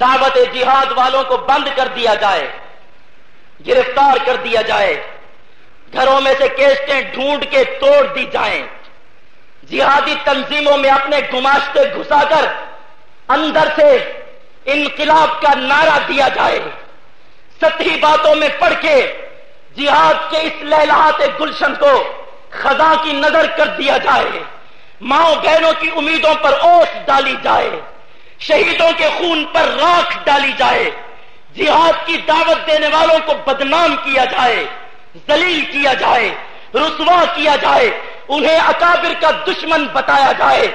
دعوت جہاد والوں کو بند کر دیا جائے، گرفتار کر دیا جائے، گھروں میں سے کیسٹیں ڈھونڈ کے توڑ دی جائیں۔ جہادی تنظیموں میں اپنے گماشتے گھسا کر اندر سے انقلاب کا نعرہ دیا جائے۔ سطحی باتوں میں پڑھ کے جہاد کے اس لہلاحات گلشن کو خزاں کی نظر کر دیا جائے۔ ماؤں بہنوں کی امیدوں پر اوس ڈالی جائے۔ شہیدوں کے خون پر راکھ ڈالی جائے، جہاد کی دعوت دینے والوں کو بدنام کیا جائے، ذلیل کیا جائے، رسوا کیا جائے، انہیں اکابر کا دشمن بتایا جائے،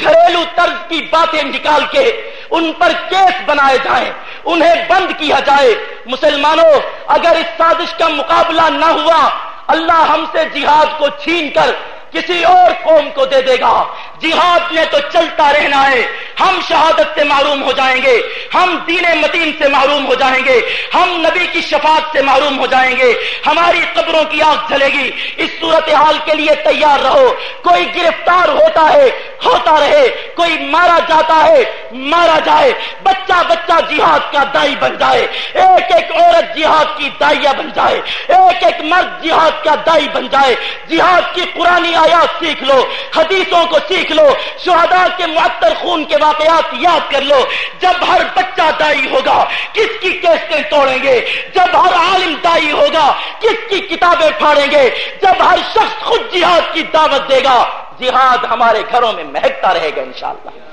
گھریلو طرز کی باتیں نکال کے ان پر کیس بنائے جائیں، انہیں بند کیا جائے۔ مسلمانوں، اگر اس سازش کا مقابلہ نہ ہوا، اللہ ہم سے جہاد کو چھین کر کسی اور قوم کو دے دے گا۔ جہاد میں تو چلتا رہنا ہے۔ ہم شہادت سے معروم ہو جائیں گے، ہم دین متین سے معروم ہو جائیں گے، ہم نبی کی شفاعت سے معروم ہو جائیں گے، ہماری قبروں کی آگ جلے گی۔ اس صورت حال کے لیے تیار رہو۔ کوئی گرفتار ہوتا ہے ہوتا رہے، کوئی مارا جاتا ہے، مارا جائے۔ بچہ بچہ جہاد کا دائی بن جائے۔ ایک ایک عورت جہاد کی دائیا بن جائے۔ ایک ایک مرد جہاد کا دائی بن جائے۔ جہاد کی پرانی آیات سیکھ لو، حدیثوں کو سیکھ لو، شہداء کے معطر خون کے واقعات یاد کر لو۔ جب ہر بچہ دائی ہوگا، کس کی کیسٹیں توڑیں گے؟ جب ہر عالم دائی ہوگا، کس کی کتابیں پھاڑیں گے؟ جب ہر شخص خود جہاد کی دعوت دے گا۔ جہاد ہمارے گھروں میں مہکتا رہے گا انشاءاللہ۔